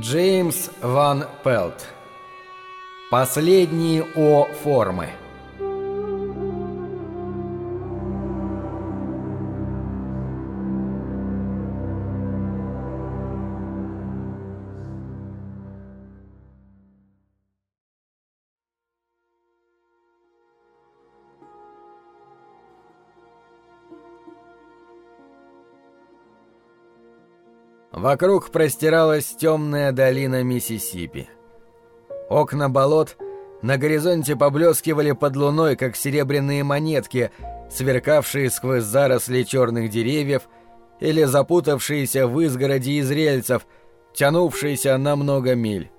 Джеймс Ван Пелт. Последние О Вокруг простиралась темная долина Миссисипи. Окна болот на горизонте поблескивали под луной, как серебряные монетки, сверкавшие сквозь заросли черных деревьев или запутавшиеся в изгороди из рельсов, тянувшиеся на много миль.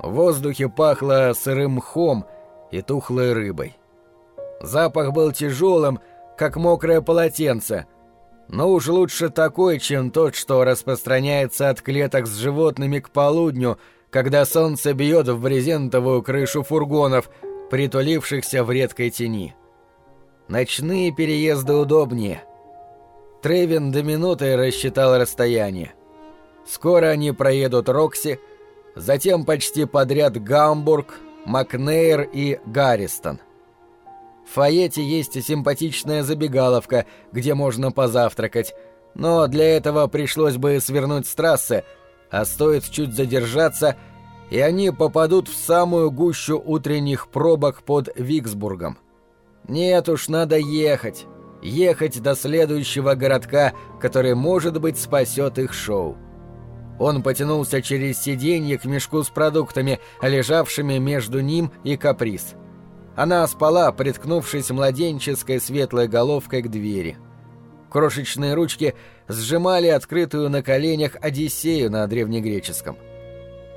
В воздухе пахло сырым мхом и тухлой рыбой. Запах был тяжелым, как мокрое полотенце — но уж лучше такой, чем тот, что распространяется от клеток с животными к полудню, когда солнце бьет в брезентовую крышу фургонов, притулившихся в редкой тени. Ночные переезды удобнее. Тревин до минуты рассчитал расстояние. Скоро они проедут Рокси, затем почти подряд Гамбург, Макнейр и Гарристон — в Фаете есть симпатичная забегаловка, где можно позавтракать, но для этого пришлось бы свернуть с трассы, а стоит чуть задержаться, и они попадут в самую гущу утренних пробок под Виксбургом. Нет уж, надо ехать. Ехать до следующего городка, который, может быть, спасет их шоу. Он потянулся через сиденье к мешку с продуктами, лежавшими между ним и каприз. Она спала, приткнувшись младенческой светлой головкой к двери. Крошечные ручки сжимали открытую на коленях Одиссею на древнегреческом.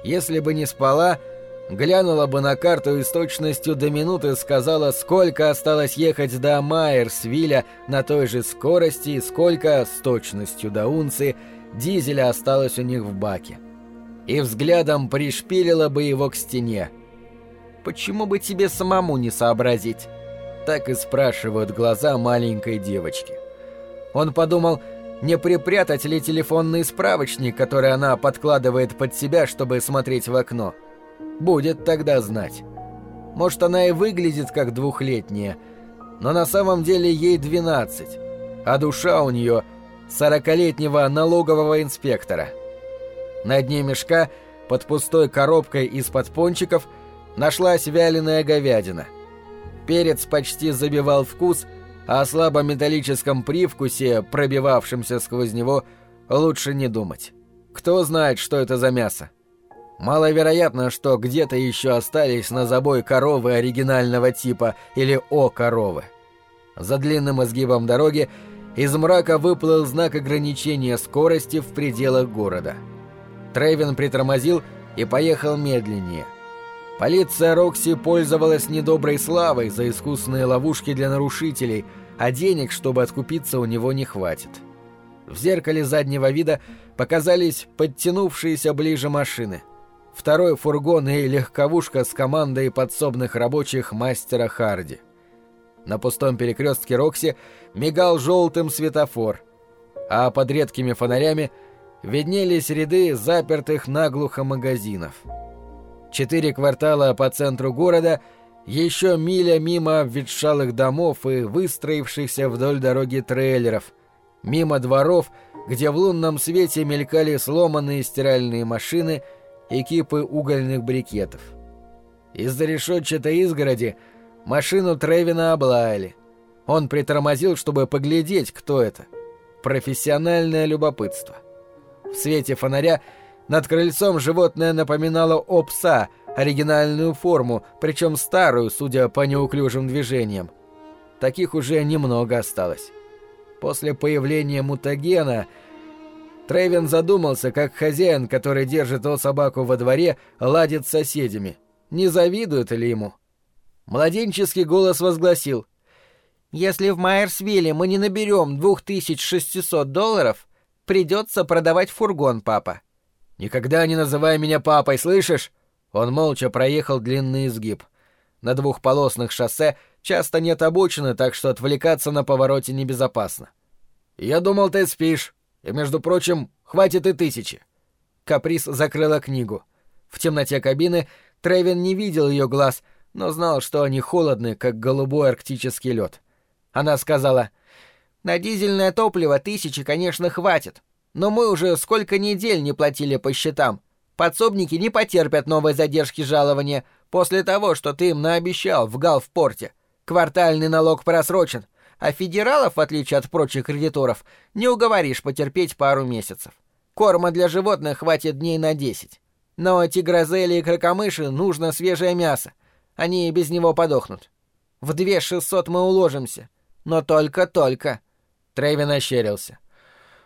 Если бы не спала, глянула бы на карту и с точностью до минуты сказала, сколько осталось ехать до Майерсвилля на той же скорости и сколько, с точностью до унции, дизеля осталось у них в баке. И взглядом пришпилила бы его к стене – Почему бы тебе самому не сообразить? Так и спрашивают глаза маленькой девочки. Он подумал, не припрятать ли телефонный справочник, который она подкладывает под себя, чтобы смотреть в окно. Будет тогда знать. Может, она и выглядит как двухлетняя, но на самом деле ей 12, а душа у нее сорокалетнего налогового инспектора. На дне мешка, под пустой коробкой из-под пончиков – нашлась вяленая говядина. Перец почти забивал вкус, а о слабометаллическом привкусе, пробивавшемся сквозь него, лучше не думать. Кто знает, что это за мясо? Маловероятно, что где-то еще остались на забой коровы оригинального типа или О-коровы. За длинным изгибом дороги из мрака выплыл знак ограничения скорости в пределах города. Трейвен притормозил и поехал медленнее. Полиция Рокси пользовалась недоброй славой за искусные ловушки для нарушителей, а денег, чтобы откупиться, у него не хватит. В зеркале заднего вида показались подтянувшиеся ближе машины. Второй фургон и легковушка с командой подсобных рабочих мастера Харди. На пустом перекрестке Рокси мигал желтым светофор, а под редкими фонарями виднелись ряды запертых наглухо магазинов — Четыре квартала по центру города, еще миля мимо ветшалых домов и выстроившихся вдоль дороги трейлеров, мимо дворов, где в лунном свете мелькали сломанные стиральные машины и кипы угольных брикетов. Из-за решетчатой изгороди машину Тревина облаяли. Он притормозил, чтобы поглядеть, кто это. Профессиональное любопытство. В свете фонаря над крыльцом животное напоминало о пса, оригинальную форму, причем старую, судя по неуклюжим движениям. Таких уже немного осталось. После появления мутагена Трейвен задумался, как хозяин, который держит о собаку во дворе, ладит с соседями. Не завидуют ли ему? Младенческий голос возгласил. «Если в Майерсвилле мы не наберем 2600 долларов, придется продавать фургон, папа». «Никогда не называй меня папой, слышишь?» Он молча проехал длинный изгиб. На двухполосных шоссе часто нет обочины, так что отвлекаться на повороте небезопасно. «Я думал, ты спишь. И, между прочим, хватит и тысячи». Каприз закрыла книгу. В темноте кабины Тревин не видел ее глаз, но знал, что они холодны, как голубой арктический лед. Она сказала, «На дизельное топливо тысячи, конечно, хватит, но мы уже сколько недель не платили по счетам. Подсобники не потерпят новой задержки жалования после того, что ты им наобещал в Галфпорте. Квартальный налог просрочен, а федералов, в отличие от прочих кредиторов, не уговоришь потерпеть пару месяцев. Корма для животных хватит дней на десять. Но тигрозели и крокомыши нужно свежее мясо. Они без него подохнут. В две шестьсот мы уложимся. Но только-только. Трейвин ощерился.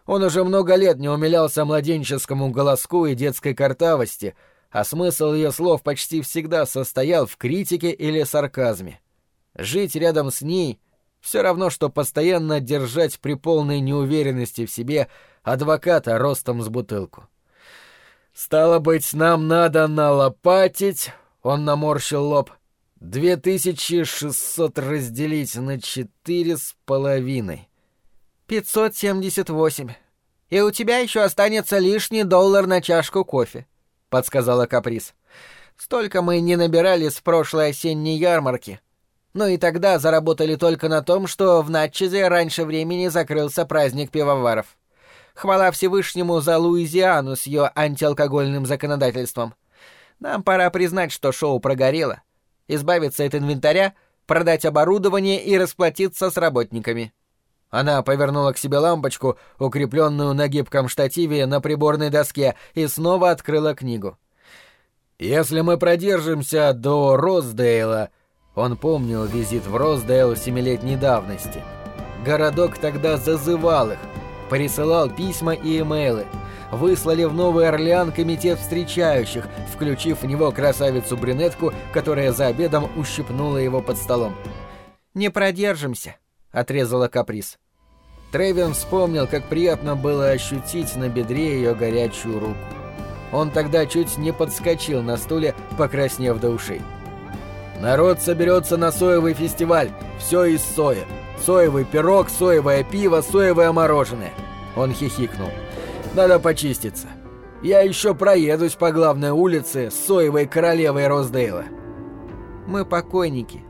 Он уже много лет не умилялся младенческому голоску и детской картавости, а смысл ее слов почти всегда состоял в критике или сарказме. Жить рядом с ней — все равно, что постоянно держать при полной неуверенности в себе адвоката ростом с бутылку. «Стало быть, нам надо налопатить...» — он наморщил лоб. «Две тысячи шестьсот разделить на четыре с половиной». «Пятьсот семьдесят восемь. И у тебя еще останется лишний доллар на чашку кофе», — подсказала Каприз. «Столько мы не набирали с прошлой осенней ярмарки. Но и тогда заработали только на том, что в Натчезе раньше времени закрылся праздник пивоваров. Хвала Всевышнему за Луизиану с ее антиалкогольным законодательством. Нам пора признать, что шоу прогорело. Избавиться от инвентаря, продать оборудование и расплатиться с работниками. Она повернула к себе лампочку, укрепленную на гибком штативе на приборной доске, и снова открыла книгу. «Если мы продержимся до Роздейла...» Он помнил визит в Роздейл семилетней давности. Городок тогда зазывал их — Присылал письма и имейлы. Выслали в Новый Орлеан комитет встречающих, включив в него красавицу-брюнетку, которая за обедом ущипнула его под столом. «Не продержимся», — отрезала каприз. Тревин вспомнил, как приятно было ощутить на бедре ее горячую руку. Он тогда чуть не подскочил на стуле, покраснев до ушей. «Народ соберется на соевый фестиваль. Все из соя. Соевый пирог, соевое пиво, соевое мороженое. Он хихикнул. Надо почиститься. Я еще проедусь по главной улице с соевой королевой Роздейла. Мы покойники.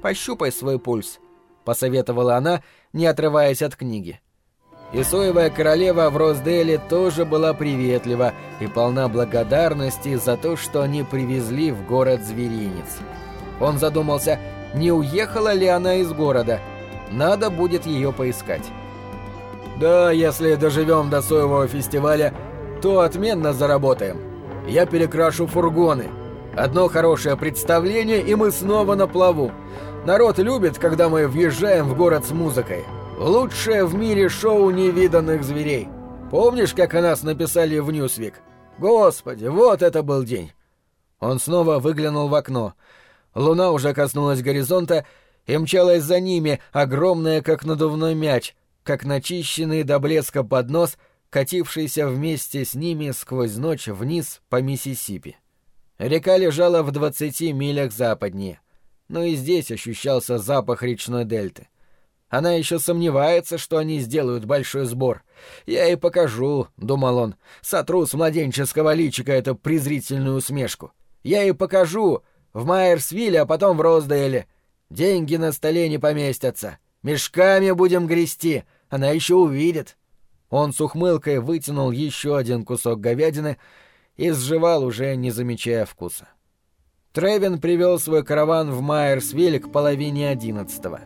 Пощупай свой пульс, посоветовала она, не отрываясь от книги. И соевая королева в Роздейле тоже была приветлива и полна благодарности за то, что они привезли в город зверинец. Он задумался, не уехала ли она из города – надо будет ее поискать. Да, если доживем до соевого фестиваля, то отменно заработаем. Я перекрашу фургоны. Одно хорошее представление, и мы снова на плаву. Народ любит, когда мы въезжаем в город с музыкой. Лучшее в мире шоу невиданных зверей. Помнишь, как о нас написали в Ньюсуик? Господи, вот это был день. Он снова выглянул в окно. Луна уже коснулась горизонта, и мчалась за ними, огромная, как надувной мяч, как начищенный до блеска поднос, катившийся вместе с ними сквозь ночь вниз по Миссисипи. Река лежала в двадцати милях западнее, но и здесь ощущался запах речной дельты. Она еще сомневается, что они сделают большой сбор. Я и покажу, — думал он, — сотру с младенческого личика эту презрительную усмешку. Я и покажу в Майерсвилле, а потом в Роздейле. Деньги на столе не поместятся. Мешками будем грести. Она еще увидит. Он с ухмылкой вытянул еще один кусок говядины и сживал, уже не замечая вкуса. Тревин привел свой караван в Майерсвиль к половине одиннадцатого.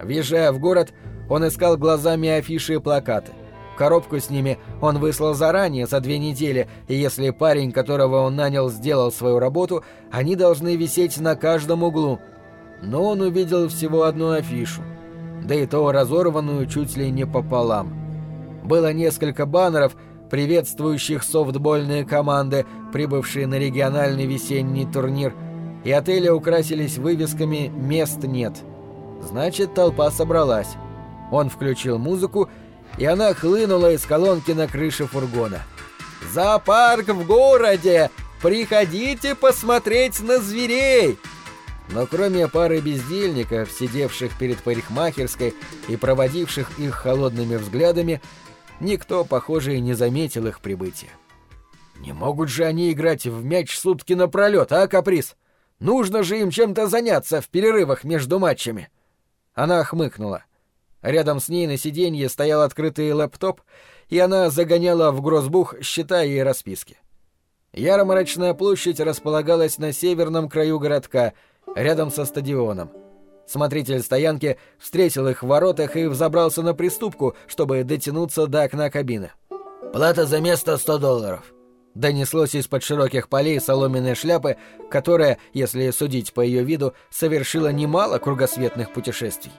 Въезжая в город, он искал глазами афиши и плакаты. Коробку с ними он выслал заранее, за две недели, и если парень, которого он нанял, сделал свою работу, они должны висеть на каждом углу — но он увидел всего одну афишу, да и то разорванную чуть ли не пополам. Было несколько баннеров, приветствующих софтбольные команды, прибывшие на региональный весенний турнир, и отели украсились вывесками «Мест нет». Значит, толпа собралась. Он включил музыку, и она хлынула из колонки на крыше фургона. «Зоопарк в городе! Приходите посмотреть на зверей!» Но кроме пары бездельников, сидевших перед парикмахерской и проводивших их холодными взглядами, никто, похоже, и не заметил их прибытия. Не могут же они играть в мяч сутки напролет, а, Каприз? Нужно же им чем-то заняться в перерывах между матчами. Она хмыкнула. Рядом с ней на сиденье стоял открытый лэптоп, и она загоняла в грозбух счета и расписки. Ярмарочная площадь располагалась на северном краю городка, рядом со стадионом. Смотритель стоянки встретил их в воротах и взобрался на приступку, чтобы дотянуться до окна кабины. «Плата за место 100 долларов», — донеслось из-под широких полей соломенной шляпы, которая, если судить по ее виду, совершила немало кругосветных путешествий.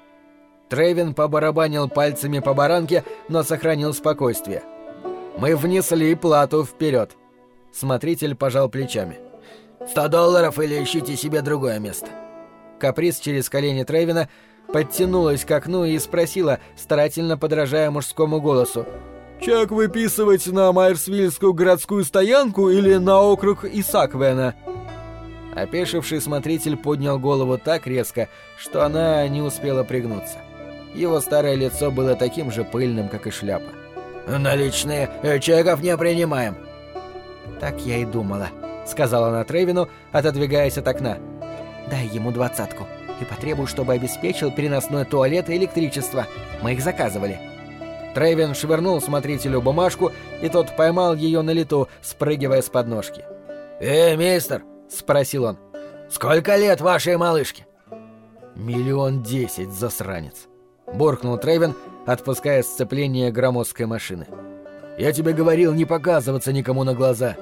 Трейвен побарабанил пальцами по баранке, но сохранил спокойствие. «Мы внесли плату вперед. Смотритель пожал плечами. «Сто долларов или ищите себе другое место». Каприз через колени Трейвена подтянулась к окну и спросила, старательно подражая мужскому голосу. «Чек выписывать на Майерсвильскую городскую стоянку или на округ Исаквена?» Опешивший смотритель поднял голову так резко, что она не успела пригнуться. Его старое лицо было таким же пыльным, как и шляпа. «Наличные э, чеков не принимаем». «Так я и думала», — сказала она Трейвину, отодвигаясь от окна. «Дай ему двадцатку и потребуй, чтобы обеспечил переносной туалет и электричество. Мы их заказывали». Трейвин швырнул смотрителю бумажку, и тот поймал ее на лету, спрыгивая с подножки. «Эй, мистер!» — спросил он. «Сколько лет вашей малышке?» «Миллион десять, засранец!» — буркнул Трейвен, отпуская сцепление громоздкой машины. «Я тебе говорил не показываться никому на глаза.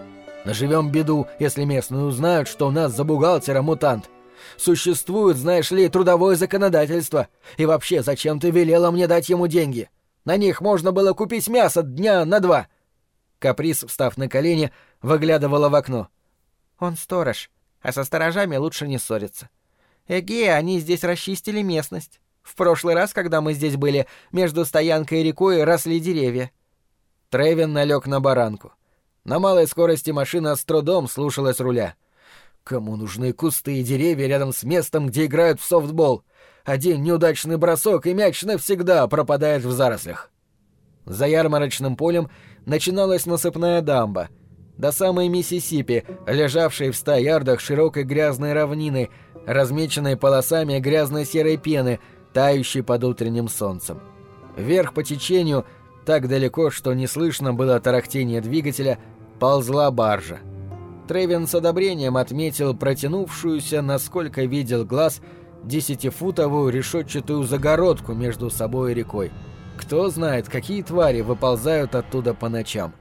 Наживем беду, если местные узнают, что у нас за бухгалтера мутант. Существует, знаешь ли, трудовое законодательство. И вообще, зачем ты велела мне дать ему деньги? На них можно было купить мясо дня на два». Каприз, встав на колени, выглядывала в окно. «Он сторож, а со сторожами лучше не ссориться. Эге, они здесь расчистили местность. В прошлый раз, когда мы здесь были, между стоянкой и рекой росли деревья». Тревин налег на баранку. На малой скорости машина с трудом слушалась руля. Кому нужны кусты и деревья рядом с местом, где играют в софтбол? Один неудачный бросок, и мяч навсегда пропадает в зарослях. За ярмарочным полем начиналась насыпная дамба. До самой Миссисипи, лежавшей в ста ярдах широкой грязной равнины, размеченной полосами грязной серой пены — тающий под утренним солнцем. Вверх по течению, так далеко, что не слышно было тарахтения двигателя, ползла баржа. Тревин с одобрением отметил протянувшуюся, насколько видел глаз, десятифутовую решетчатую загородку между собой и рекой. Кто знает, какие твари выползают оттуда по ночам.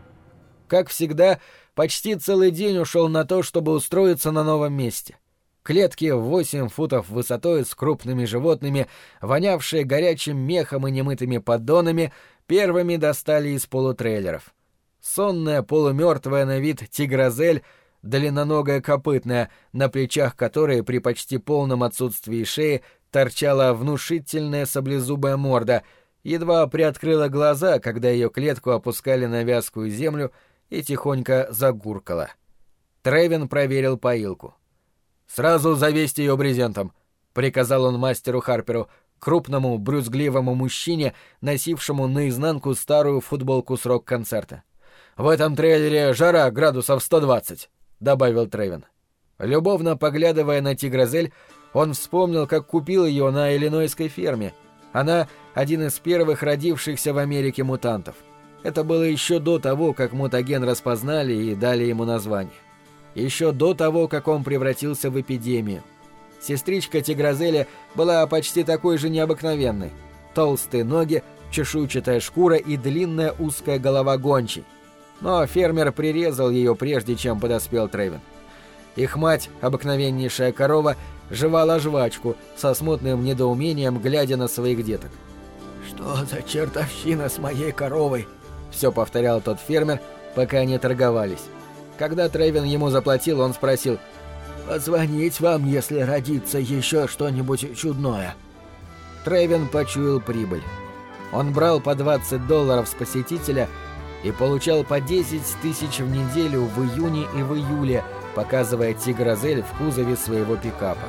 Как всегда, почти целый день ушел на то, чтобы устроиться на новом месте. Клетки в восемь футов высотой с крупными животными, вонявшие горячим мехом и немытыми поддонами, первыми достали из полутрейлеров. Сонная, полумертвая на вид тигрозель, длинноногая копытная, на плечах которой при почти полном отсутствии шеи торчала внушительная саблезубая морда, едва приоткрыла глаза, когда ее клетку опускали на вязкую землю и тихонько загуркала. Тревин проверил поилку. — «Сразу завесьте ее брезентом», — приказал он мастеру Харперу, крупному, брюзгливому мужчине, носившему наизнанку старую футболку с рок-концерта. «В этом трейлере жара градусов 120», — добавил Тревин. Любовно поглядывая на тигрозель, он вспомнил, как купил ее на иллинойской ферме. Она — один из первых родившихся в Америке мутантов. Это было еще до того, как мутаген распознали и дали ему название еще до того, как он превратился в эпидемию. Сестричка Тигрозеля была почти такой же необыкновенной. Толстые ноги, чешуйчатая шкура и длинная узкая голова гончей. Но фермер прирезал ее прежде, чем подоспел Тревин. Их мать, обыкновеннейшая корова, жевала жвачку, со смутным недоумением глядя на своих деток. «Что за чертовщина с моей коровой?» — все повторял тот фермер, пока они торговались. Когда Трейвен ему заплатил, он спросил «Позвонить вам, если родится еще что-нибудь чудное». Трейвен почуял прибыль. Он брал по 20 долларов с посетителя и получал по 10 тысяч в неделю в июне и в июле, показывая тигрозель в кузове своего пикапа.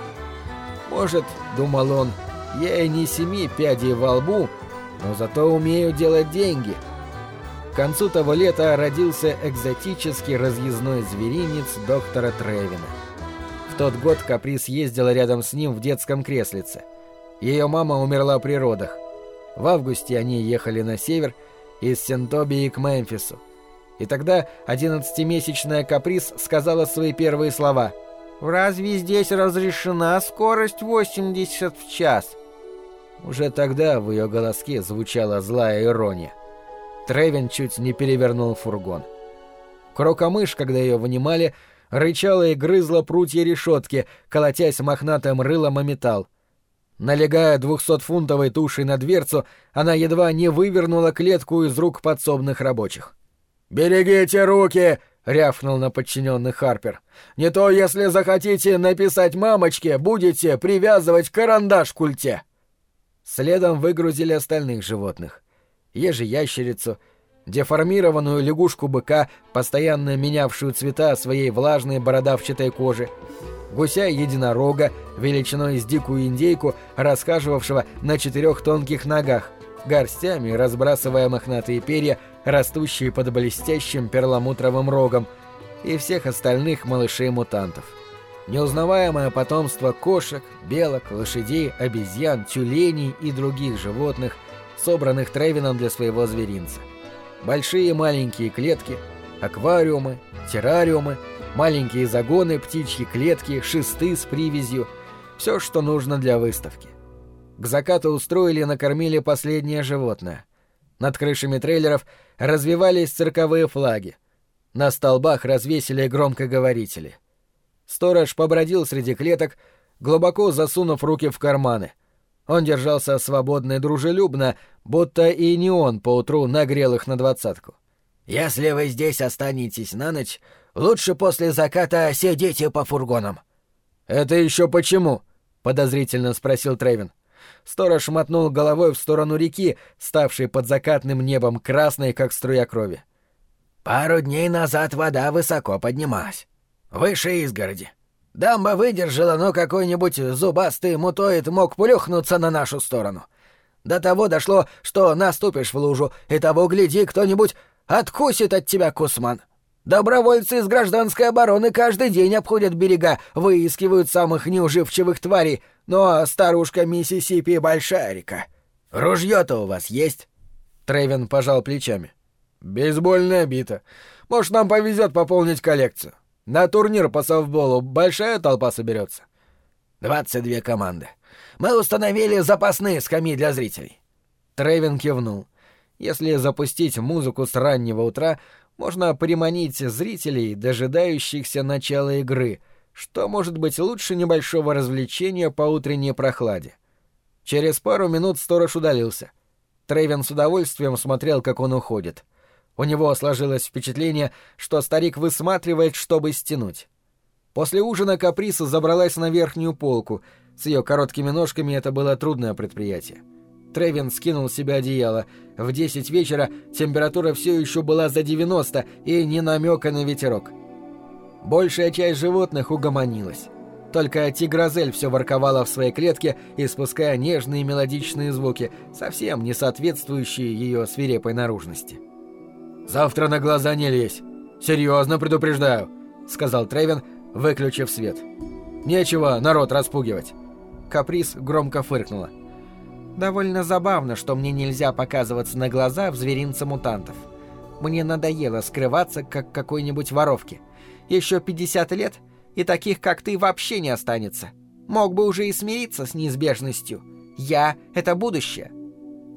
«Может, — думал он, — я и не семи пядей во лбу, но зато умею делать деньги». К концу того лета родился экзотический разъездной зверинец доктора Тревина. В тот год Каприз ездила рядом с ним в детском креслице. Ее мама умерла при родах. В августе они ехали на север из Сентобии к Мемфису. И тогда одиннадцатимесячная Каприз сказала свои первые слова. «Разве здесь разрешена скорость 80 в час?» Уже тогда в ее голоске звучала злая ирония. Тревин чуть не перевернул фургон. Крокомыш, когда ее вынимали, рычала и грызла прутья решетки, колотясь мохнатым рылом о металл. Налегая двухсотфунтовой тушей на дверцу, она едва не вывернула клетку из рук подсобных рабочих. «Берегите руки!» — рявкнул на подчиненных Харпер. «Не то, если захотите написать мамочке, будете привязывать карандаш к культе!» Следом выгрузили остальных животных. Ежи-ящерицу, деформированную лягушку-быка, постоянно менявшую цвета своей влажной бородавчатой кожи, гуся-единорога, величиной с дикую индейку, расхаживавшего на четырех тонких ногах, горстями разбрасывая мохнатые перья, растущие под блестящим перламутровым рогом, и всех остальных малышей-мутантов. Неузнаваемое потомство кошек, белок, лошадей, обезьян, тюленей и других животных, собранных Тревином для своего зверинца. Большие и маленькие клетки, аквариумы, террариумы, маленькие загоны, птичьи клетки, шесты с привязью — все, что нужно для выставки. К закату устроили и накормили последнее животное. Над крышами трейлеров развивались цирковые флаги. На столбах развесили громкоговорители — Сторож побродил среди клеток, глубоко засунув руки в карманы. Он держался свободно и дружелюбно, будто и не он поутру нагрел их на двадцатку. «Если вы здесь останетесь на ночь, лучше после заката сидите по фургонам». «Это еще почему?» — подозрительно спросил Тревин. Сторож мотнул головой в сторону реки, ставшей под закатным небом красной, как струя крови. «Пару дней назад вода высоко поднималась. Выше изгороди. Дамба выдержала, но какой-нибудь зубастый мутоид мог плюхнуться на нашу сторону. До того дошло, что наступишь в лужу, и того, гляди, кто-нибудь откусит от тебя кусман. Добровольцы из гражданской обороны каждый день обходят берега, выискивают самых неуживчивых тварей, но старушка Миссисипи — большая река. Ружье-то у вас есть?» Трейвен пожал плечами. «Бейсбольная бита. Может, нам повезет пополнить коллекцию. На турнир по софтболу большая толпа соберется. Двадцать две команды. Мы установили запасные скамьи для зрителей. Трейвен кивнул. Если запустить музыку с раннего утра, можно приманить зрителей, дожидающихся начала игры, что может быть лучше небольшого развлечения по утренней прохладе. Через пару минут сторож удалился. Трейвен с удовольствием смотрел, как он уходит — у него сложилось впечатление, что старик высматривает, чтобы стянуть. После ужина Каприса забралась на верхнюю полку. С ее короткими ножками это было трудное предприятие. Тревин скинул себе одеяло. В 10 вечера температура все еще была за 90 и не намека на ветерок. Большая часть животных угомонилась. Только тигрозель все ворковала в своей клетке, испуская нежные мелодичные звуки, совсем не соответствующие ее свирепой наружности. «Завтра на глаза не лезь. Серьезно предупреждаю», — сказал Тревин, выключив свет. «Нечего народ распугивать». Каприз громко фыркнула. «Довольно забавно, что мне нельзя показываться на глаза в зверинце мутантов. Мне надоело скрываться, как какой-нибудь воровки. Еще 50 лет, и таких, как ты, вообще не останется. Мог бы уже и смириться с неизбежностью. Я — это будущее».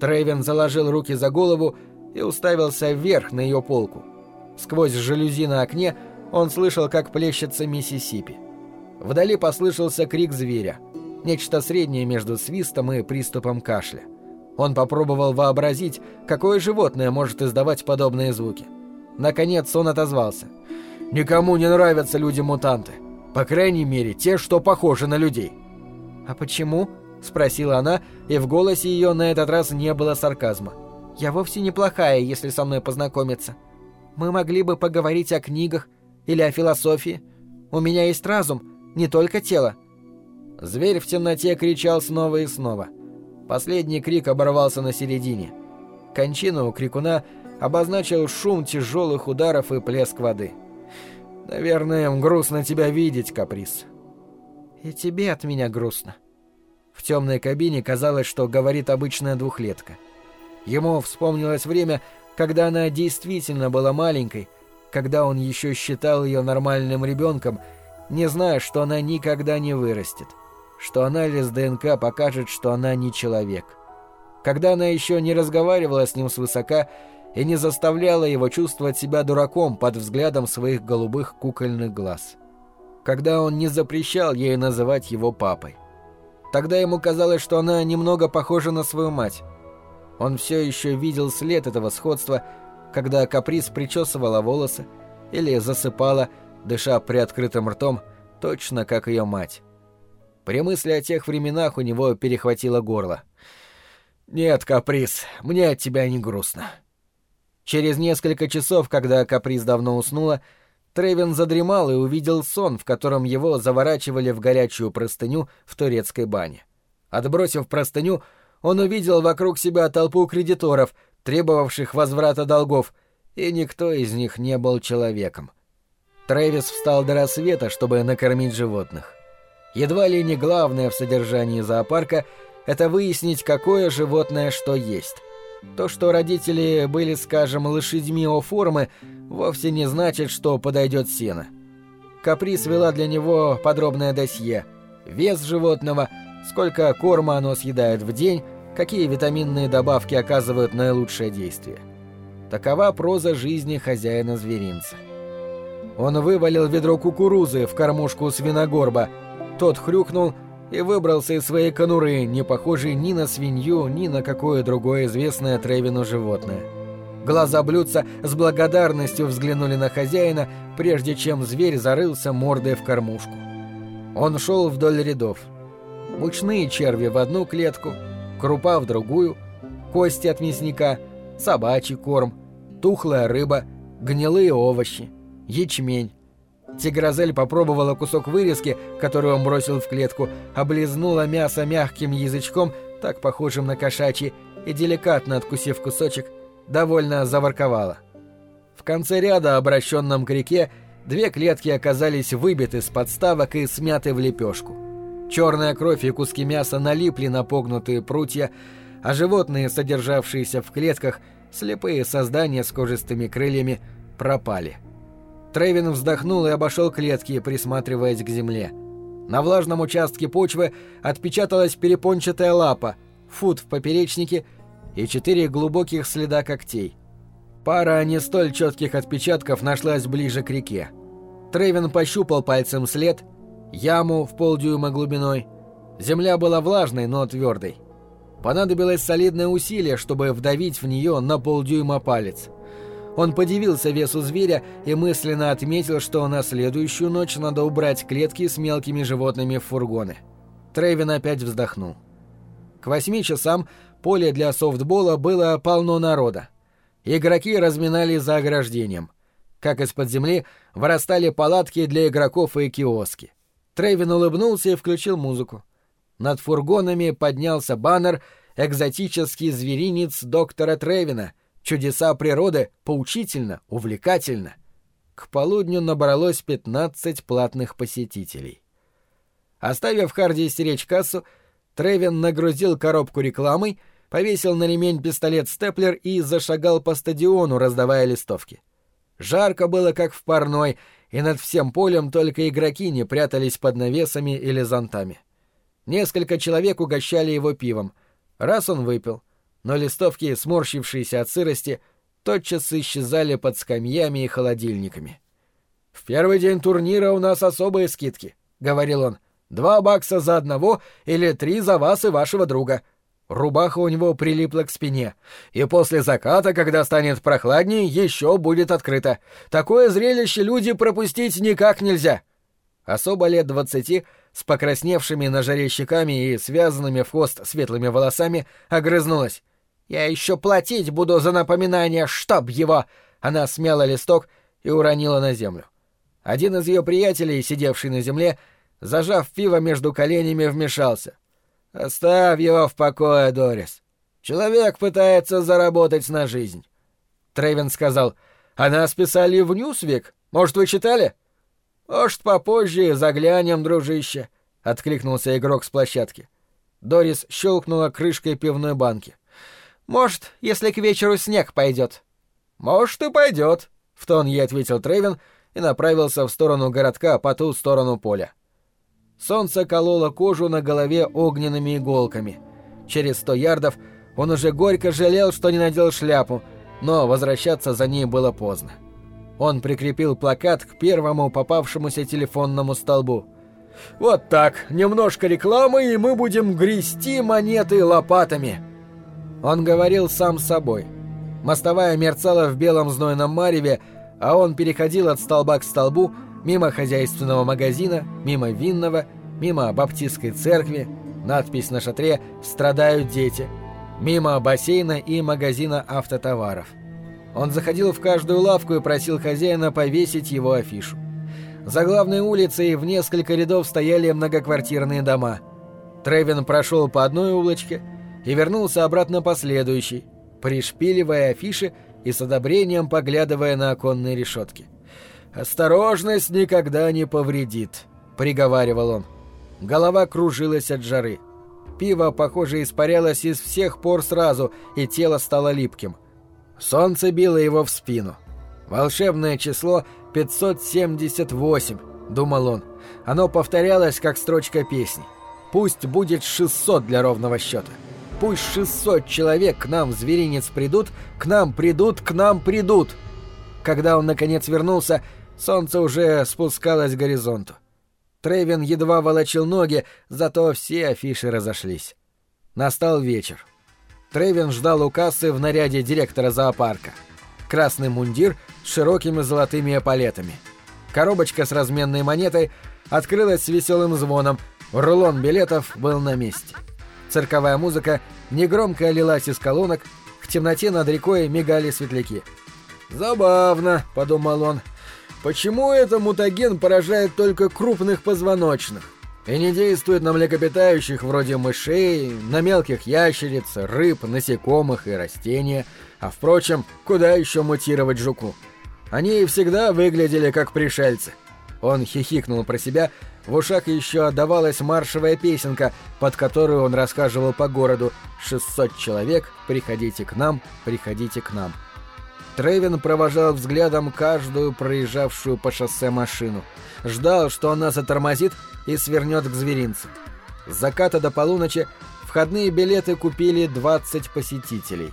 Трейвен заложил руки за голову и уставился вверх на ее полку. Сквозь жалюзи на окне он слышал, как плещется Миссисипи. Вдали послышался крик зверя. Нечто среднее между свистом и приступом кашля. Он попробовал вообразить, какое животное может издавать подобные звуки. Наконец он отозвался. «Никому не нравятся люди-мутанты. По крайней мере, те, что похожи на людей». «А почему?» — спросила она, и в голосе ее на этот раз не было сарказма. Я вовсе неплохая, если со мной познакомиться. Мы могли бы поговорить о книгах или о философии. У меня есть разум, не только тело». Зверь в темноте кричал снова и снова. Последний крик оборвался на середине. Кончина у крикуна обозначил шум тяжелых ударов и плеск воды. «Наверное, грустно тебя видеть, Каприз». «И тебе от меня грустно». В темной кабине казалось, что говорит обычная двухлетка. Ему вспомнилось время, когда она действительно была маленькой, когда он еще считал ее нормальным ребенком, не зная, что она никогда не вырастет, что анализ ДНК покажет, что она не человек. Когда она еще не разговаривала с ним свысока и не заставляла его чувствовать себя дураком под взглядом своих голубых кукольных глаз. Когда он не запрещал ей называть его папой. Тогда ему казалось, что она немного похожа на свою мать, он все еще видел след этого сходства, когда каприз причесывала волосы или засыпала, дыша приоткрытым ртом, точно как ее мать. При мысли о тех временах у него перехватило горло. «Нет, каприз, мне от тебя не грустно». Через несколько часов, когда каприз давно уснула, Тревин задремал и увидел сон, в котором его заворачивали в горячую простыню в турецкой бане. Отбросив простыню, он увидел вокруг себя толпу кредиторов, требовавших возврата долгов, и никто из них не был человеком. Трэвис встал до рассвета, чтобы накормить животных. Едва ли не главное в содержании зоопарка — это выяснить, какое животное что есть. То, что родители были, скажем, лошадьми о формы, вовсе не значит, что подойдет сено. Каприз вела для него подробное досье. Вес животного — сколько корма оно съедает в день, какие витаминные добавки оказывают наилучшее действие. Такова проза жизни хозяина зверинца. Он вывалил ведро кукурузы в кормушку свиногорба. Тот хрюкнул и выбрался из своей конуры, не похожий ни на свинью, ни на какое другое известное Тревину животное. Глаза блюдца с благодарностью взглянули на хозяина, прежде чем зверь зарылся мордой в кормушку. Он шел вдоль рядов мучные черви в одну клетку, крупа в другую, кости от мясника, собачий корм, тухлая рыба, гнилые овощи, ячмень. Тигрозель попробовала кусок вырезки, который он бросил в клетку, облизнула мясо мягким язычком, так похожим на кошачий, и деликатно откусив кусочек, довольно заворковала. В конце ряда, обращенном к реке, две клетки оказались выбиты с подставок и смяты в лепешку. Черная кровь и куски мяса налипли на погнутые прутья, а животные, содержавшиеся в клетках, слепые создания с кожистыми крыльями, пропали. Трейвин вздохнул и обошел клетки, присматриваясь к земле. На влажном участке почвы отпечаталась перепончатая лапа, фут в поперечнике и четыре глубоких следа когтей. Пара не столь четких отпечатков нашлась ближе к реке. Трейвин пощупал пальцем след — яму в полдюйма глубиной. Земля была влажной, но твердой. Понадобилось солидное усилие, чтобы вдавить в нее на полдюйма палец. Он подивился весу зверя и мысленно отметил, что на следующую ночь надо убрать клетки с мелкими животными в фургоны. Трейвин опять вздохнул. К восьми часам поле для софтбола было полно народа. Игроки разминали за ограждением. Как из-под земли вырастали палатки для игроков и киоски. Трейвин улыбнулся и включил музыку. Над фургонами поднялся баннер «Экзотический зверинец доктора Трейвина. Чудеса природы. Поучительно, увлекательно». К полудню набралось 15 платных посетителей. Оставив Харди стеречь кассу, Трейвин нагрузил коробку рекламой, повесил на ремень пистолет-степлер и зашагал по стадиону, раздавая листовки. Жарко было, как в парной, и над всем полем только игроки не прятались под навесами или зонтами. Несколько человек угощали его пивом. Раз он выпил, но листовки, сморщившиеся от сырости, тотчас исчезали под скамьями и холодильниками. «В первый день турнира у нас особые скидки», — говорил он. «Два бакса за одного или три за вас и вашего друга. Рубаха у него прилипла к спине. И после заката, когда станет прохладнее, еще будет открыто. Такое зрелище люди пропустить никак нельзя. Особо лет двадцати, с покрасневшими на жаре щеками и связанными в хвост светлыми волосами, огрызнулась. «Я еще платить буду за напоминание, чтоб его!» Она смяла листок и уронила на землю. Один из ее приятелей, сидевший на земле, зажав пиво между коленями, вмешался — «Оставь его в покое, Дорис. Человек пытается заработать на жизнь». Трейвен сказал. «Она списали в Ньюсвик. Может, вы читали?» «Может, попозже заглянем, дружище», — откликнулся игрок с площадки. Дорис щелкнула крышкой пивной банки. «Может, если к вечеру снег пойдет». «Может, и пойдет», — в тон ей ответил Трейвен и направился в сторону городка по ту сторону поля. Солнце кололо кожу на голове огненными иголками. Через сто ярдов он уже горько жалел, что не надел шляпу, но возвращаться за ней было поздно. Он прикрепил плакат к первому попавшемуся телефонному столбу. «Вот так, немножко рекламы, и мы будем грести монеты лопатами!» Он говорил сам с собой. Мостовая мерцала в белом знойном мареве, а он переходил от столба к столбу, мимо хозяйственного магазина, мимо винного, мимо баптистской церкви, надпись на шатре «Страдают дети», мимо бассейна и магазина автотоваров. Он заходил в каждую лавку и просил хозяина повесить его афишу. За главной улицей в несколько рядов стояли многоквартирные дома. Тревин прошел по одной улочке и вернулся обратно по следующей, пришпиливая афиши и с одобрением поглядывая на оконные решетки. «Осторожность никогда не повредит», — приговаривал он. Голова кружилась от жары. Пиво, похоже, испарялось из всех пор сразу, и тело стало липким. Солнце било его в спину. Волшебное число 578, думал он. Оно повторялось, как строчка песни. Пусть будет 600 для ровного счета. Пусть 600 человек к нам в зверинец придут, к нам придут, к нам придут. Когда он наконец вернулся, солнце уже спускалось к горизонту. Трейвен едва волочил ноги, зато все афиши разошлись. Настал вечер. Трейвен ждал у кассы в наряде директора зоопарка. Красный мундир с широкими золотыми эполетами. Коробочка с разменной монетой открылась с веселым звоном, рулон билетов был на месте. Цирковая музыка негромко лилась из колонок, в темноте над рекой мигали светляки. «Забавно», — подумал он, — «почему это мутаген поражает только крупных позвоночных и не действует на млекопитающих вроде мышей, на мелких ящериц, рыб, насекомых и растения, а, впрочем, куда еще мутировать жуку? Они всегда выглядели как пришельцы». Он хихикнул про себя, в ушах еще отдавалась маршевая песенка, под которую он рассказывал по городу «600 человек, приходите к нам, приходите к нам». Трейвен провожал взглядом каждую проезжавшую по шоссе машину. Ждал, что она затормозит и свернет к зверинцу. С заката до полуночи входные билеты купили 20 посетителей.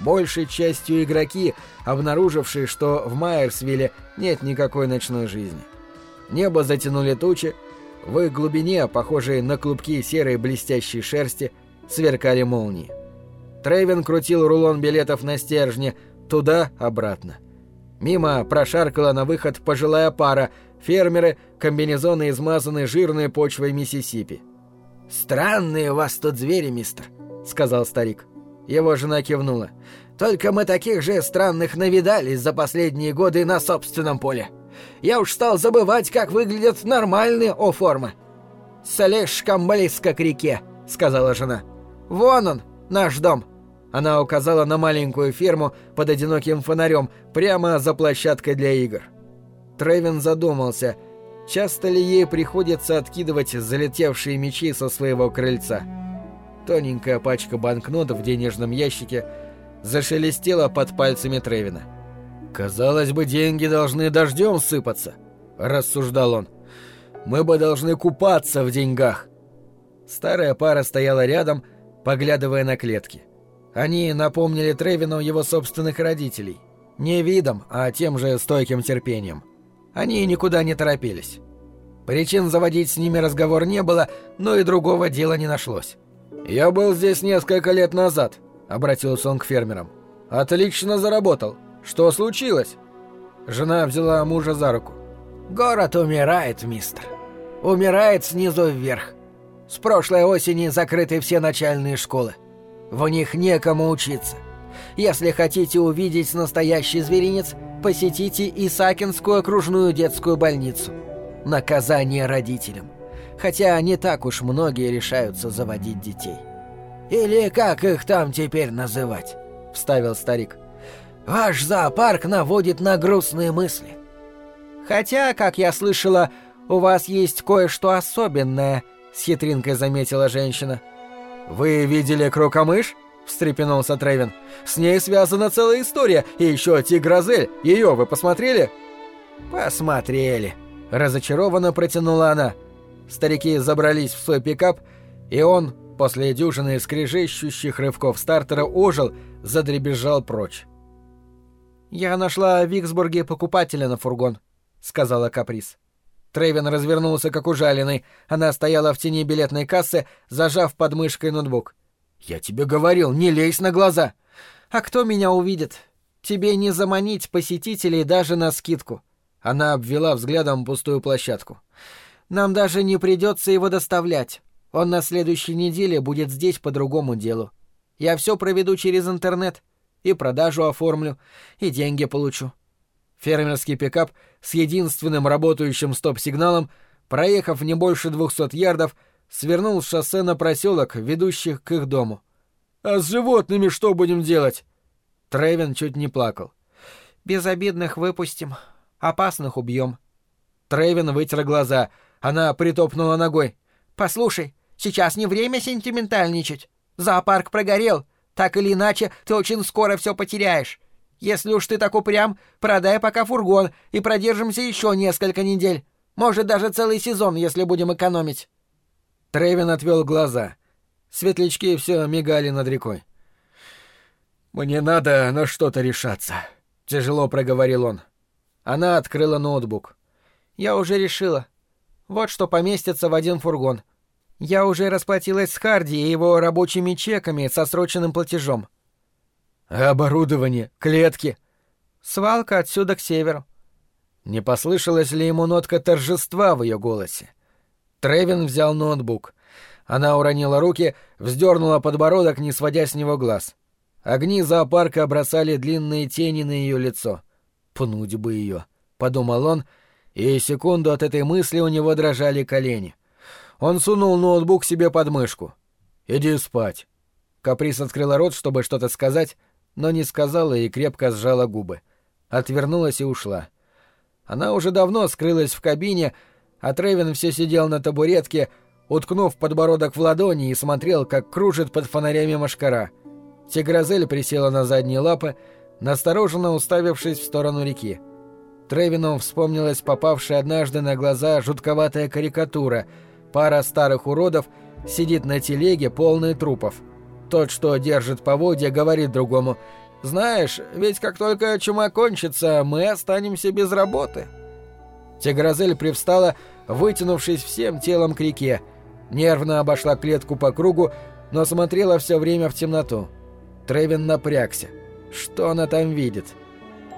Большей частью игроки, обнаружившие, что в Майерсвилле нет никакой ночной жизни. Небо затянули тучи, в их глубине, похожие на клубки серой блестящей шерсти, сверкали молнии. Трейвен крутил рулон билетов на стержне, туда-обратно. Мимо прошаркала на выход пожилая пара, фермеры, комбинезоны измазаны жирной почвой Миссисипи. «Странные у вас тут звери, мистер», — сказал старик. Его жена кивнула. «Только мы таких же странных навидались за последние годы на собственном поле. Я уж стал забывать, как выглядят нормальные о-формы». «Слишком близко к реке», — сказала жена. «Вон он, наш дом». Она указала на маленькую ферму под одиноким фонарем прямо за площадкой для игр. Тревин задумался, часто ли ей приходится откидывать залетевшие мечи со своего крыльца. Тоненькая пачка банкнотов в денежном ящике зашелестела под пальцами Тревина. «Казалось бы, деньги должны дождем сыпаться», — рассуждал он. «Мы бы должны купаться в деньгах». Старая пара стояла рядом, поглядывая на клетки. Они напомнили Тревину его собственных родителей. Не видом, а тем же стойким терпением. Они никуда не торопились. Причин заводить с ними разговор не было, но и другого дела не нашлось. «Я был здесь несколько лет назад», — обратился он к фермерам. «Отлично заработал. Что случилось?» Жена взяла мужа за руку. «Город умирает, мистер. Умирает снизу вверх. С прошлой осени закрыты все начальные школы. В них некому учиться. Если хотите увидеть настоящий зверинец, посетите Исакинскую окружную детскую больницу. Наказание родителям. Хотя не так уж многие решаются заводить детей. «Или как их там теперь называть?» — вставил старик. Ваш зоопарк наводит на грустные мысли. Хотя, как я слышала, у вас есть кое-что особенное, с хитринкой заметила женщина. Вы видели крокомыш? встрепенулся Тревин. С ней связана целая история, и еще Тигразель. Ее вы посмотрели? Посмотрели, разочарованно протянула она. Старики забрались в свой пикап, и он, после дюжины скрежещущих рывков стартера, ожил, задребезжал прочь. «Я нашла в Виксбурге покупателя на фургон», — сказала Каприз. Трейвен развернулся как ужаленный. Она стояла в тени билетной кассы, зажав под мышкой ноутбук. «Я тебе говорил, не лезь на глаза!» «А кто меня увидит? Тебе не заманить посетителей даже на скидку». Она обвела взглядом пустую площадку. «Нам даже не придется его доставлять. Он на следующей неделе будет здесь по другому делу. Я все проведу через интернет. И продажу оформлю, и деньги получу. Фермерский пикап с единственным работающим стоп-сигналом, проехав не больше двухсот ярдов, свернул с шоссе на проселок, ведущих к их дому. «А с животными что будем делать?» Тревен чуть не плакал. «Безобидных выпустим, опасных убьем». Тревен вытер глаза. Она притопнула ногой. «Послушай, сейчас не время сентиментальничать. Зоопарк прогорел. Так или иначе, ты очень скоро все потеряешь. Если уж ты так упрям, продай пока фургон и продержимся еще несколько недель. Может, даже целый сезон, если будем экономить». Тревин отвел глаза. Светлячки все мигали над рекой. «Мне надо на что-то решаться», — тяжело проговорил он. Она открыла ноутбук. «Я уже решила. Вот что поместится в один фургон. Я уже расплатилась с Харди и его рабочими чеками со сроченным платежом. Оборудование, клетки. Свалка отсюда к северу. Не послышалась ли ему нотка торжества в ее голосе? Тревин взял ноутбук. Она уронила руки, вздернула подбородок, не сводя с него глаз. Огни зоопарка бросали длинные тени на ее лицо. «Пнуть бы ее», — подумал он, и секунду от этой мысли у него дрожали колени. Он сунул ноутбук себе под мышку. «Иди спать». Каприз открыла рот, чтобы что-то сказать, но не сказала и крепко сжала губы. Отвернулась и ушла. Она уже давно скрылась в кабине, а Тревин все сидел на табуретке, уткнув подбородок в ладони и смотрел, как кружит под фонарями машкара. Тигразель присела на задние лапы, настороженно уставившись в сторону реки. Тревину вспомнилась попавшая однажды на глаза жутковатая карикатура — Пара старых уродов сидит на телеге, полной трупов. Тот, что держит поводья, говорит другому «Знаешь, ведь как только чума кончится, мы останемся без работы». Тигразель привстала, вытянувшись всем телом к реке, нервно обошла клетку по кругу, но смотрела все время в темноту. Тревин напрягся. Что она там видит?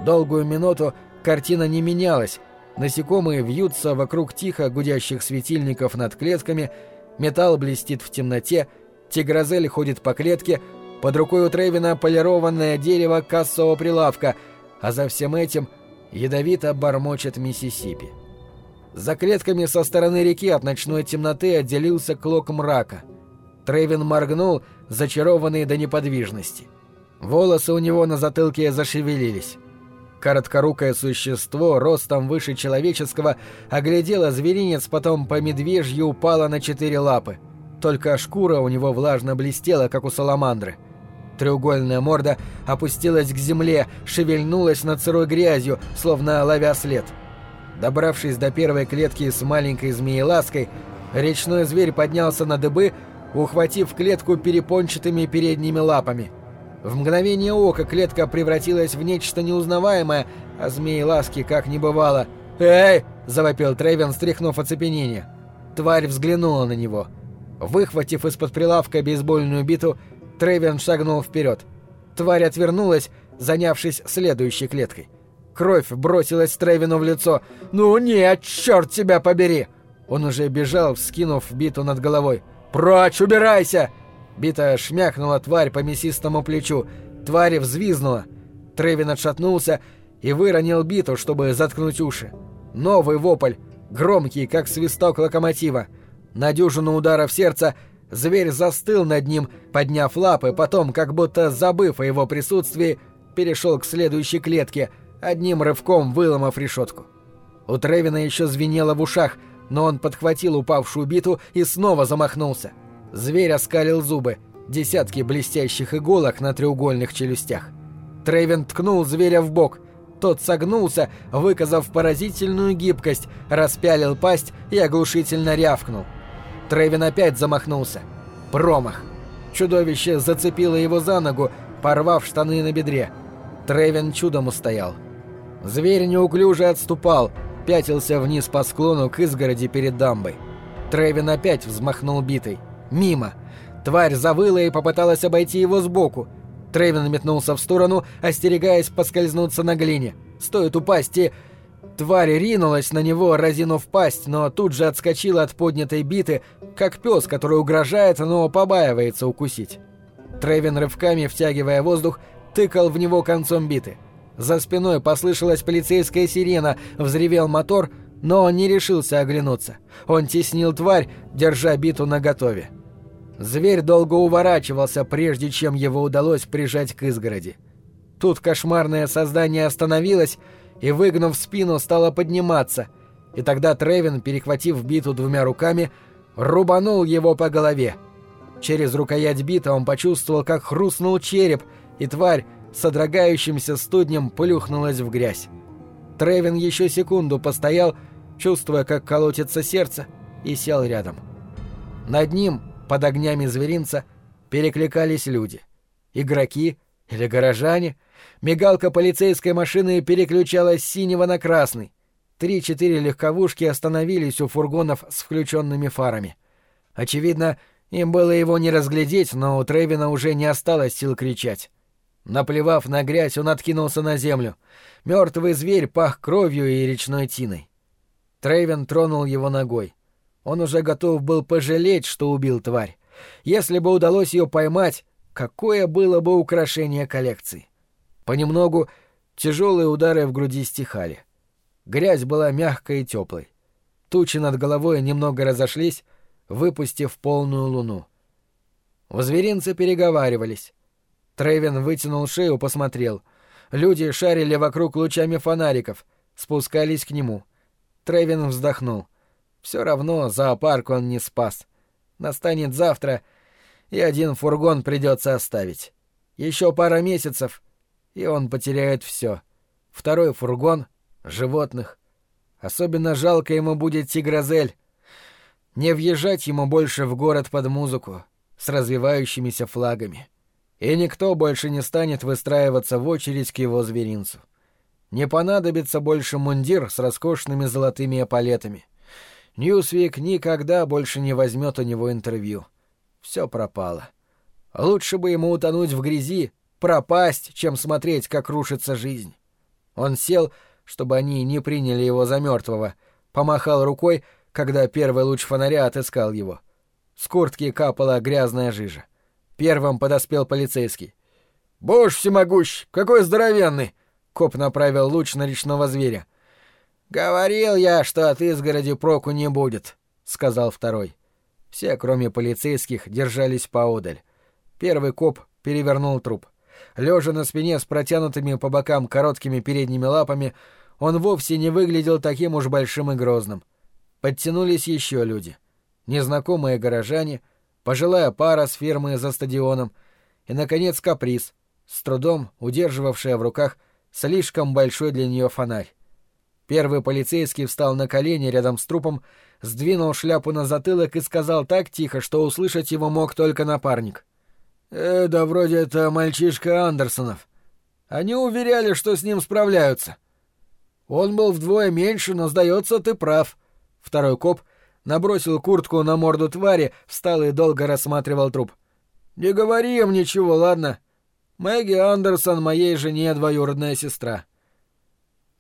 Долгую минуту картина не менялась, Насекомые вьются вокруг тихо гудящих светильников над клетками, металл блестит в темноте, тигрозель ходит по клетке, под рукой у Тревина полированное дерево кассового прилавка, а за всем этим ядовито бормочет Миссисипи. За клетками со стороны реки от ночной темноты отделился клок мрака. Тревин моргнул, зачарованный до неподвижности. Волосы у него на затылке зашевелились. Короткорукое существо, ростом выше человеческого, оглядело зверинец, потом по медвежью упало на четыре лапы. Только шкура у него влажно блестела, как у саламандры. Треугольная морда опустилась к земле, шевельнулась над сырой грязью, словно ловя след. Добравшись до первой клетки с маленькой змеелаской, речной зверь поднялся на дыбы, ухватив клетку перепончатыми передними лапами – в мгновение ока клетка превратилась в нечто неузнаваемое, а змеи ласки как не бывало. «Эй!» – завопил Трейвен, стряхнув оцепенение. Тварь взглянула на него. Выхватив из-под прилавка бейсбольную биту, Трейвен шагнул вперед. Тварь отвернулась, занявшись следующей клеткой. Кровь бросилась Трейвену в лицо. «Ну нет, черт тебя побери!» Он уже бежал, вскинув биту над головой. «Прочь, убирайся!» Бита шмякнула тварь по мясистому плечу. Тварь взвизнула. Тревин отшатнулся и выронил биту, чтобы заткнуть уши. Новый вопль, громкий, как свисток локомотива. На дюжину ударов сердца зверь застыл над ним, подняв лапы, потом, как будто забыв о его присутствии, перешел к следующей клетке, одним рывком выломав решетку. У Тревина еще звенело в ушах, но он подхватил упавшую биту и снова замахнулся. Зверь оскалил зубы, десятки блестящих иголок на треугольных челюстях. Тревин ткнул зверя в бок. Тот согнулся, выказав поразительную гибкость, распялил пасть и оглушительно рявкнул. Тревин опять замахнулся. Промах. Чудовище зацепило его за ногу, порвав штаны на бедре. Тревин чудом устоял. Зверь неуклюже отступал, пятился вниз по склону к изгороди перед дамбой. Тревин опять взмахнул битой. Мимо. Тварь завыла и попыталась обойти его сбоку. Тревин метнулся в сторону, остерегаясь поскользнуться на глине. Стоит упасть и... Тварь ринулась на него, разинув пасть, но тут же отскочила от поднятой биты, как пес, который угрожает, но побаивается укусить. Тревин рывками, втягивая воздух, тыкал в него концом биты. За спиной послышалась полицейская сирена, взревел мотор, но он не решился оглянуться. Он теснил тварь, держа биту наготове. Зверь долго уворачивался, прежде чем его удалось прижать к изгороди. Тут кошмарное создание остановилось и, выгнув спину, стало подниматься, и тогда Тревин, перехватив биту двумя руками, рубанул его по голове. Через рукоять бита он почувствовал, как хрустнул череп, и тварь, содрогающимся студнем плюхнулась в грязь. Тревин еще секунду постоял, чувствуя, как колотится сердце, и сел рядом. Над ним, под огнями зверинца, перекликались люди. Игроки или горожане. Мигалка полицейской машины переключалась с синего на красный. Три-четыре легковушки остановились у фургонов с включенными фарами. Очевидно, им было его не разглядеть, но у Тревина уже не осталось сил кричать. Наплевав на грязь, он откинулся на землю. Мертвый зверь пах кровью и речной тиной. Трейвен тронул его ногой. Он уже готов был пожалеть, что убил тварь. Если бы удалось ее поймать, какое было бы украшение коллекции. Понемногу тяжелые удары в груди стихали. Грязь была мягкой и теплой. Тучи над головой немного разошлись, выпустив полную луну. В зверинце переговаривались. Трейвен вытянул шею, посмотрел. Люди шарили вокруг лучами фонариков, спускались к нему. Трейвен вздохнул. Все равно зоопарк он не спас. Настанет завтра, и один фургон придется оставить. Еще пара месяцев, и он потеряет все. Второй фургон, животных. Особенно жалко ему будет Тигразель. Не въезжать ему больше в город под музыку с развивающимися флагами и никто больше не станет выстраиваться в очередь к его зверинцу. Не понадобится больше мундир с роскошными золотыми эполетами. Ньюсвик никогда больше не возьмет у него интервью. Все пропало. Лучше бы ему утонуть в грязи, пропасть, чем смотреть, как рушится жизнь. Он сел, чтобы они не приняли его за мертвого, помахал рукой, когда первый луч фонаря отыскал его. С куртки капала грязная жижа. Первым подоспел полицейский. «Боже всемогущ! Какой здоровенный!» Коп направил луч на речного зверя. «Говорил я, что от изгороди проку не будет», — сказал второй. Все, кроме полицейских, держались поодаль. Первый коп перевернул труп. Лежа на спине с протянутыми по бокам короткими передними лапами, он вовсе не выглядел таким уж большим и грозным. Подтянулись еще люди. Незнакомые горожане — пожилая пара с фирмы за стадионом и, наконец, каприз, с трудом удерживавшая в руках слишком большой для нее фонарь. Первый полицейский встал на колени рядом с трупом, сдвинул шляпу на затылок и сказал так тихо, что услышать его мог только напарник. «Э, да вроде это мальчишка Андерсонов. Они уверяли, что с ним справляются. Он был вдвое меньше, но, сдается, ты прав». Второй коп набросил куртку на морду твари, встал и долго рассматривал труп. «Не говори им ничего, ладно? Мэгги Андерсон моей жене двоюродная сестра».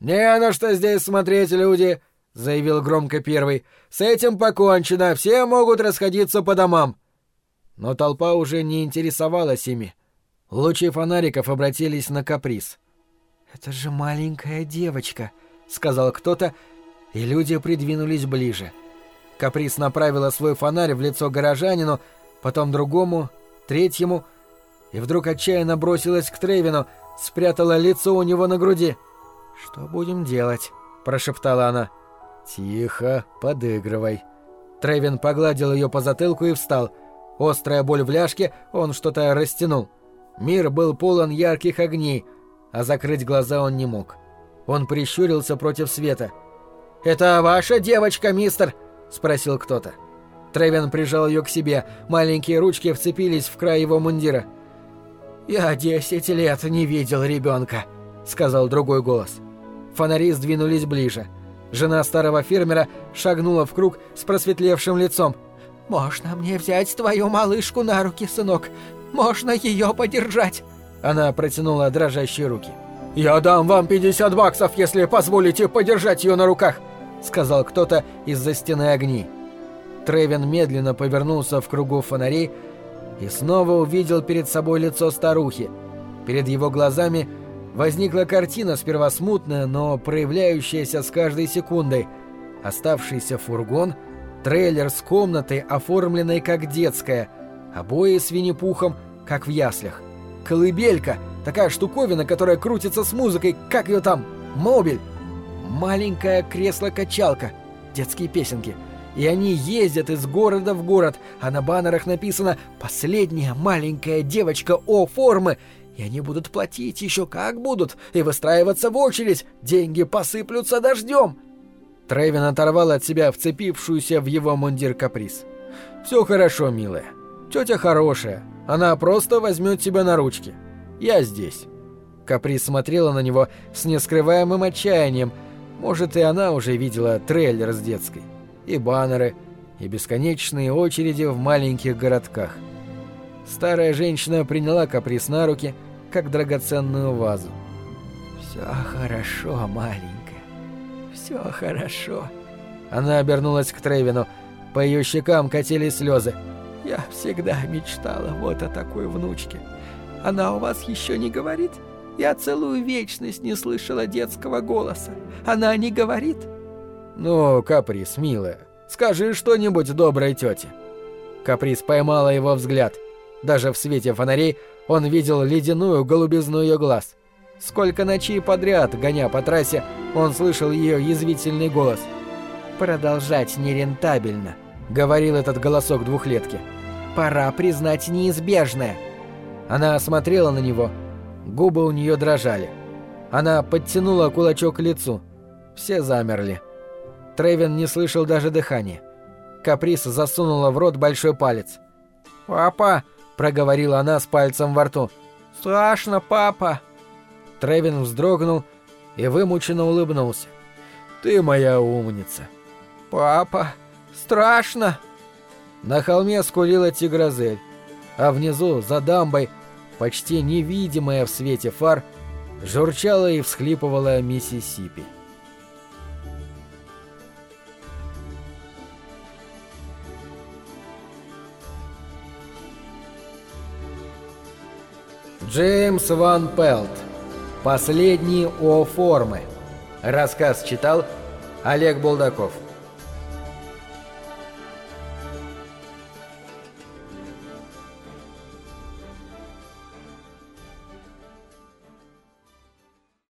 «Не на что здесь смотреть, люди!» — заявил громко первый. «С этим покончено, все могут расходиться по домам». Но толпа уже не интересовалась ими. Лучи фонариков обратились на каприз. «Это же маленькая девочка», — сказал кто-то, и люди придвинулись ближе. — Каприз направила свой фонарь в лицо горожанину, потом другому, третьему, и вдруг отчаянно бросилась к Тревину, спрятала лицо у него на груди. «Что будем делать?» — прошептала она. «Тихо, подыгрывай». Тревин погладил ее по затылку и встал. Острая боль в ляжке, он что-то растянул. Мир был полон ярких огней, а закрыть глаза он не мог. Он прищурился против света. «Это ваша девочка, мистер?» — спросил кто-то. Тревин прижал ее к себе, маленькие ручки вцепились в край его мундира. «Я десять лет не видел ребенка», — сказал другой голос. Фонари сдвинулись ближе. Жена старого фермера шагнула в круг с просветлевшим лицом. «Можно мне взять твою малышку на руки, сынок? Можно ее подержать?» Она протянула дрожащие руки. «Я дам вам 50 баксов, если позволите подержать ее на руках», — сказал кто-то из-за стены огней. Тревен медленно повернулся в кругу фонарей и снова увидел перед собой лицо старухи. Перед его глазами возникла картина, сперва смутная, но проявляющаяся с каждой секундой. Оставшийся фургон, трейлер с комнатой, оформленной как детская, обои с винни-пухом, как в яслях. Колыбелька, такая штуковина, которая крутится с музыкой, как ее там, мобиль. Маленькое кресло-качалка, детские песенки — и они ездят из города в город, а на баннерах написано «Последняя маленькая девочка О формы», и они будут платить еще как будут, и выстраиваться в очередь, деньги посыплются дождем. Трейвен оторвал от себя вцепившуюся в его мундир каприз. «Все хорошо, милая. Тетя хорошая. Она просто возьмет тебя на ручки. Я здесь». Каприз смотрела на него с нескрываемым отчаянием. Может, и она уже видела трейлер с детской и баннеры, и бесконечные очереди в маленьких городках. Старая женщина приняла каприз на руки, как драгоценную вазу. «Все хорошо, маленькая, все хорошо». Она обернулась к Трейвину. По ее щекам катились слезы. «Я всегда мечтала вот о такой внучке. Она у вас еще не говорит? Я целую вечность не слышала детского голоса. Она не говорит?» «Ну, Каприз, милая, скажи что-нибудь доброй тете». Каприз поймала его взгляд. Даже в свете фонарей он видел ледяную голубизну ее глаз. Сколько ночей подряд, гоня по трассе, он слышал ее язвительный голос. «Продолжать нерентабельно», — говорил этот голосок двухлетки. «Пора признать неизбежное». Она смотрела на него. Губы у нее дрожали. Она подтянула кулачок к лицу. Все замерли. Трейвен не слышал даже дыхания. Каприз засунула в рот большой палец. «Папа!» – проговорила она с пальцем во рту. «Страшно, папа!» Трейвен вздрогнул и вымученно улыбнулся. «Ты моя умница!» «Папа! Страшно!» На холме скулила тигрозель, а внизу, за дамбой, почти невидимая в свете фар, журчала и всхлипывала Миссисипи. Джеймс Ван Пелт. Последние О формы. Рассказ читал Олег Булдаков.